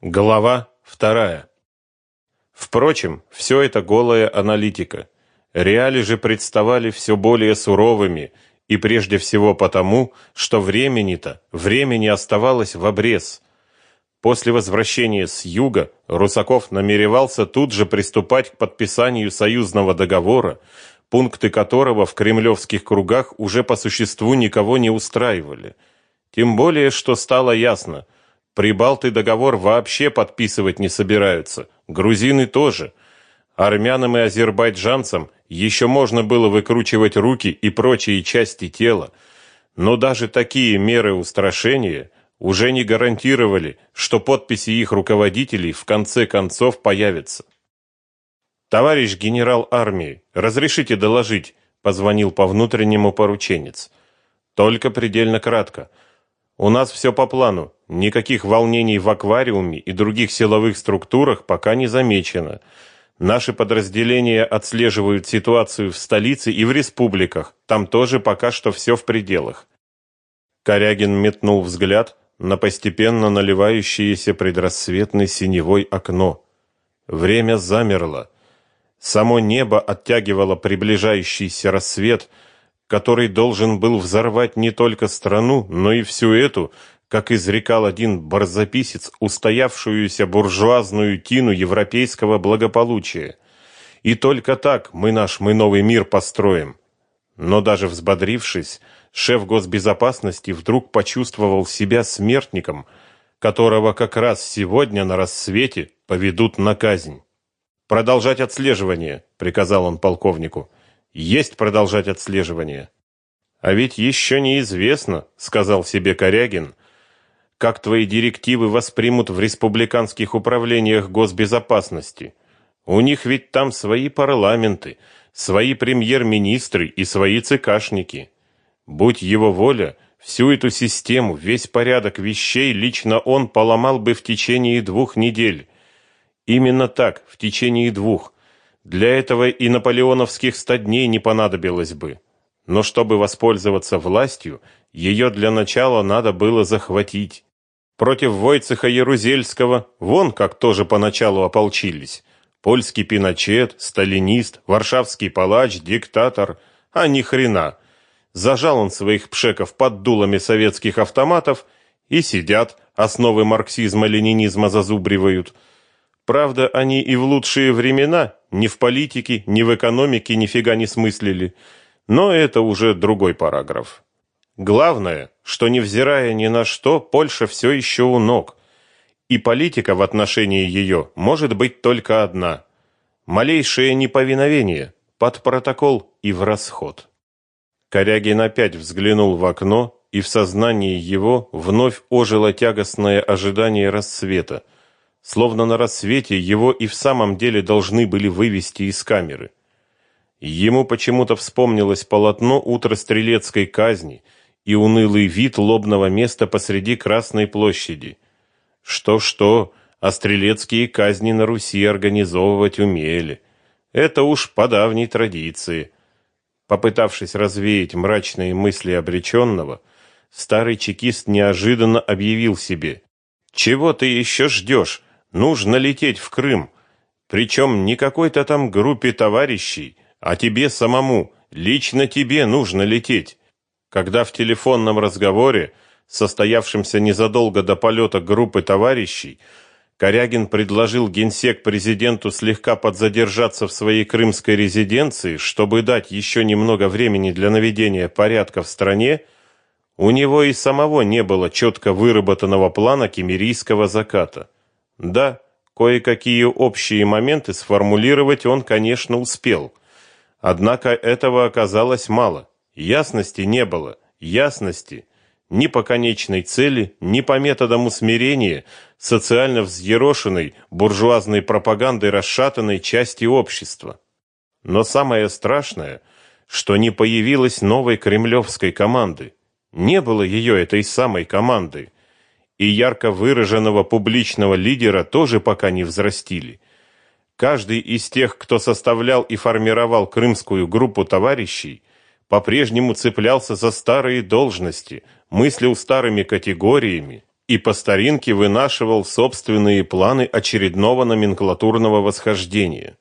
Глава вторая. Впрочем, все это голая аналитика. Реали же представали все более суровыми, и прежде всего потому, что времени-то, времени оставалось в обрез. После возвращения с юга Русаков намеревался тут же приступать к подписанию союзного договора, пункты которого в кремлевских кругах уже по существу никого не устраивали. Тем более, что стало ясно – Прибалты договор вообще подписывать не собираются. Грузины тоже. Армянам и азербайджанцам еще можно было выкручивать руки и прочие части тела, но даже такие меры устрашения уже не гарантировали, что подписи их руководителей в конце концов появятся. Товарищ генерал армии, разрешите доложить, позвонил по внутреннему порученец. Только предельно кратко. У нас все по плану. Никаких волнений в аквариуме и других силовых структурах пока не замечено. Наши подразделения отслеживают ситуацию в столице и в республиках. Там тоже пока что все в пределах. Корягин метнул взгляд на постепенно наливающееся предрассветной синевой окно. Время замерло. Само небо оттягивало приближающийся рассвет, который должен был взорвать не только страну, но и всю эту, как изрекал один барзаписец, устоявшуюся буржуазную тину европейского благополучия. И только так мы наш мы новый мир построим. Но даже взбодрившись, шеф госбезопасности вдруг почувствовал себя смертником, которого как раз сегодня на рассвете поведут на казнь. Продолжать отслеживание, приказал он полковнику есть продолжать отслеживание. А ведь еще неизвестно, сказал себе Корягин, как твои директивы воспримут в республиканских управлениях госбезопасности. У них ведь там свои парламенты, свои премьер-министры и свои цикашники. Будь его воля, всю эту систему, весь порядок вещей лично он поломал бы в течение двух недель. Именно так, в течение двух. Для этого и наполеоновских ста дней не понадобилось бы. Но чтобы воспользоваться властью, ее для начала надо было захватить. Против Войцеха Ярузельского вон как тоже поначалу ополчились. Польский пиночет, сталинист, варшавский палач, диктатор, а ни хрена. Зажал он своих пшеков под дулами советских автоматов и сидят, основы марксизма-ленинизма зазубривают – Правда, они и в лучшие времена ни в политике, ни в экономике нифига не смыслили. Но это уже другой параграф. Главное, что невзирая ни на что, Польша все еще у ног. И политика в отношении ее может быть только одна. Малейшее неповиновение под протокол и в расход. Корягин опять взглянул в окно, и в сознании его вновь ожило тягостное ожидание рассвета – Словно на рассвете его и в самом деле должны были вывести из камеры. Ему почему-то вспомнилось полотно утра стрелецкой казни и унылый вид лобного места посреди Красной площади. Что-что, а стрелецкие казни на Руси организовывать умели. Это уж по давней традиции. Попытавшись развеять мрачные мысли обреченного, старый чекист неожиданно объявил себе: "Чего ты еще ждешь? Нужно лететь в Крым. Причем не какой-то там группе товарищей, а тебе самому, лично тебе нужно лететь. Когда в телефонном разговоре, состоявшемся незадолго до полета группы товарищей, Корягин предложил генсек президенту слегка подзадержаться в своей крымской резиденции, чтобы дать еще немного времени для наведения порядка в стране, у него и самого не было четко выработанного плана кемерийского заката. Да, кое-какие общие моменты сформулировать он, конечно, успел. Однако этого оказалось мало. Ясности не было. Ясности ни по конечной цели, ни по методам усмирения социально взъерошенной буржуазной пропагандой расшатанной части общества. Но самое страшное, что не появилось новой кремлевской команды. Не было ее этой самой команды и ярко выраженного публичного лидера тоже пока не взрастили. Каждый из тех, кто составлял и формировал крымскую группу товарищей, по-прежнему цеплялся за старые должности, мыслил старыми категориями, и по старинке вынашивал собственные планы очередного номенклатурного восхождения.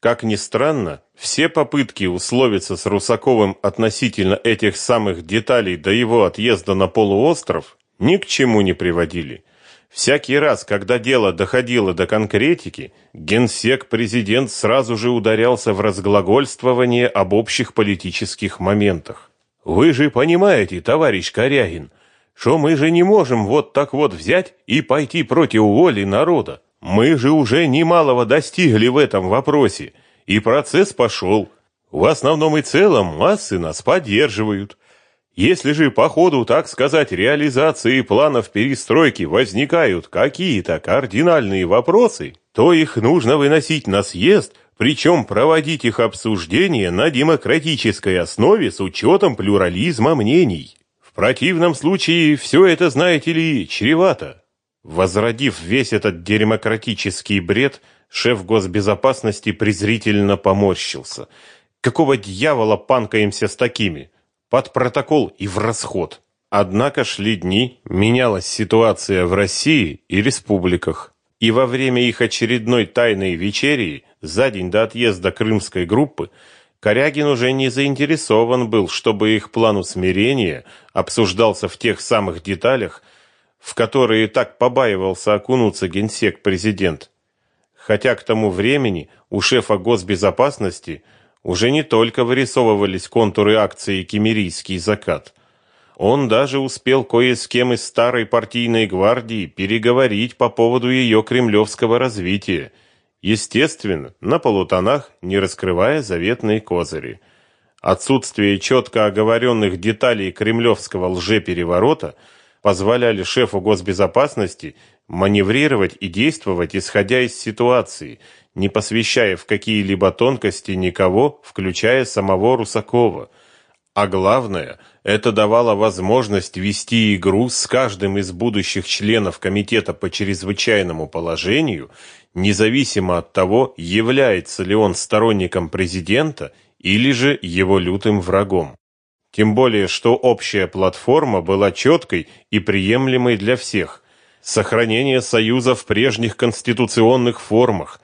Как ни странно, все попытки условиться с Русаковым относительно этих самых деталей до его отъезда на полуостров ни к чему не приводили. Всякий раз, когда дело доходило до конкретики, генсек-президент сразу же ударялся в разглагольствование об общих политических моментах. «Вы же понимаете, товарищ Корягин, что мы же не можем вот так вот взять и пойти против воли народа. Мы же уже немалого достигли в этом вопросе, и процесс пошел. В основном и целом массы нас поддерживают. Если же по ходу, так сказать, реализации планов перестройки возникают какие-то кардинальные вопросы, то их нужно выносить на съезд, причем проводить их обсуждение на демократической основе с учетом плюрализма мнений. В противном случае все это, знаете ли, чревато. Возродив весь этот демократический бред, шеф госбезопасности презрительно поморщился. Какого дьявола панкаемся с такими? Под протокол и в расход. Однако шли дни, менялась ситуация в России и республиках. И во время их очередной тайной вечерии, за день до отъезда крымской группы, Корягин уже не заинтересован был, чтобы их план усмирения обсуждался в тех самых деталях, в которые так побаивался окунуться генсек-президент. Хотя к тому времени у шефа госбезопасности уже не только вырисовывались контуры акции «Кемерийский закат», он даже успел кое с кем из старой партийной гвардии переговорить по поводу ее кремлевского развития, естественно, на полутонах, не раскрывая заветные козыри. Отсутствие четко оговоренных деталей кремлевского лжепереворота – позволяли шефу госбезопасности маневрировать и действовать исходя из ситуации, не посвящая в какие-либо тонкости никого, включая самого Русакова. А главное, это давало возможность вести игру с каждым из будущих членов комитета по чрезвычайному положению, независимо от того, является ли он сторонником президента или же его лютым врагом. Тем более, что общая платформа была четкой и приемлемой для всех. Сохранение Союза в прежних конституционных формах,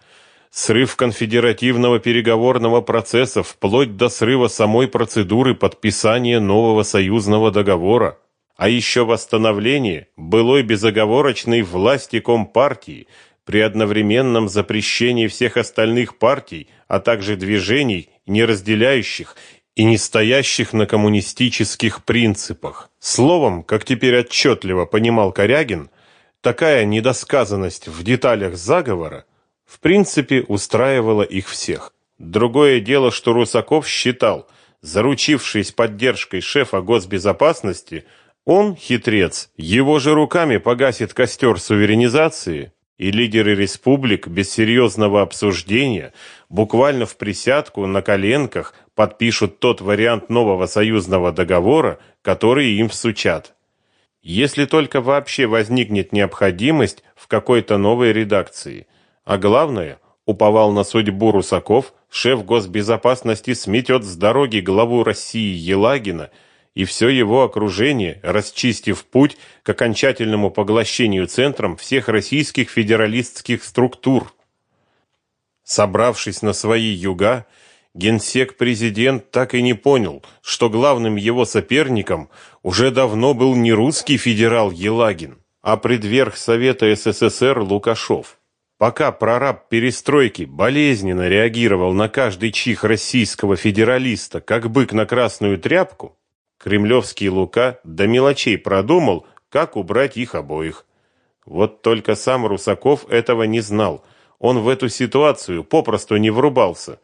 срыв конфедеративного переговорного процесса вплоть до срыва самой процедуры подписания нового союзного договора, а еще восстановление былой безоговорочной власти Компартии при одновременном запрещении всех остальных партий, а также движений, не разделяющих и не стоящих на коммунистических принципах. Словом, как теперь отчетливо понимал Корягин, такая недосказанность в деталях заговора в принципе устраивала их всех. Другое дело, что Русаков считал, заручившись поддержкой шефа госбезопасности, он, хитрец, его же руками погасит костер суверенизации, и лидеры республик без серьезного обсуждения, буквально в присядку на коленках подпишут тот вариант нового союзного договора, который им всучат. Если только вообще возникнет необходимость в какой-то новой редакции. А главное, уповал на судьбу Русаков, шеф госбезопасности сметет с дороги главу России Елагина – и все его окружение, расчистив путь к окончательному поглощению центром всех российских федералистских структур. Собравшись на свои юга, генсек-президент так и не понял, что главным его соперником уже давно был не русский федерал Елагин, а предверх Совета СССР Лукашов. Пока прораб перестройки болезненно реагировал на каждый чих российского федералиста, как бык на красную тряпку, Кремлевский Лука до мелочей продумал, как убрать их обоих. Вот только сам Русаков этого не знал. Он в эту ситуацию попросту не врубался.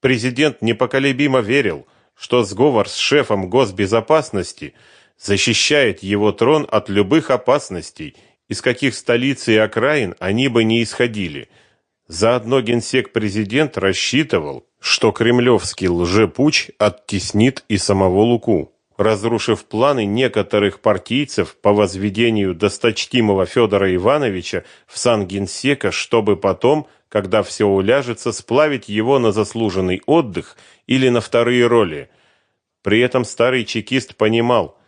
Президент непоколебимо верил, что сговор с шефом госбезопасности защищает его трон от любых опасностей, из каких столицы и окраин они бы не исходили. Заодно генсек-президент рассчитывал, что кремлевский лжепуч оттеснит и самого Луку разрушив планы некоторых партийцев по возведению досточтимого Федора Ивановича в сангенсека, чтобы потом, когда все уляжется, сплавить его на заслуженный отдых или на вторые роли. При этом старый чекист понимал,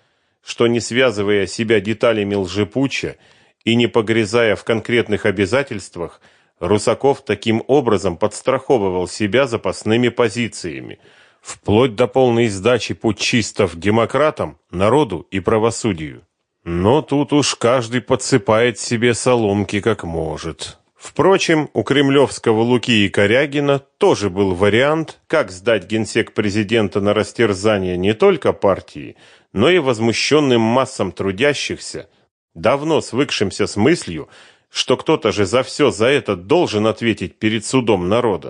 что не связывая себя деталями лжепуча и не погрязая в конкретных обязательствах, Русаков таким образом подстраховывал себя запасными позициями, вплоть до полной сдачи путчистов демократам, народу и правосудию. Но тут уж каждый подсыпает себе соломки как может. Впрочем, у кремлевского Луки и Корягина тоже был вариант, как сдать генсек президента на растерзание не только партии, но и возмущенным массам трудящихся, давно свыкшимся с мыслью, что кто-то же за все за это должен ответить перед судом народа.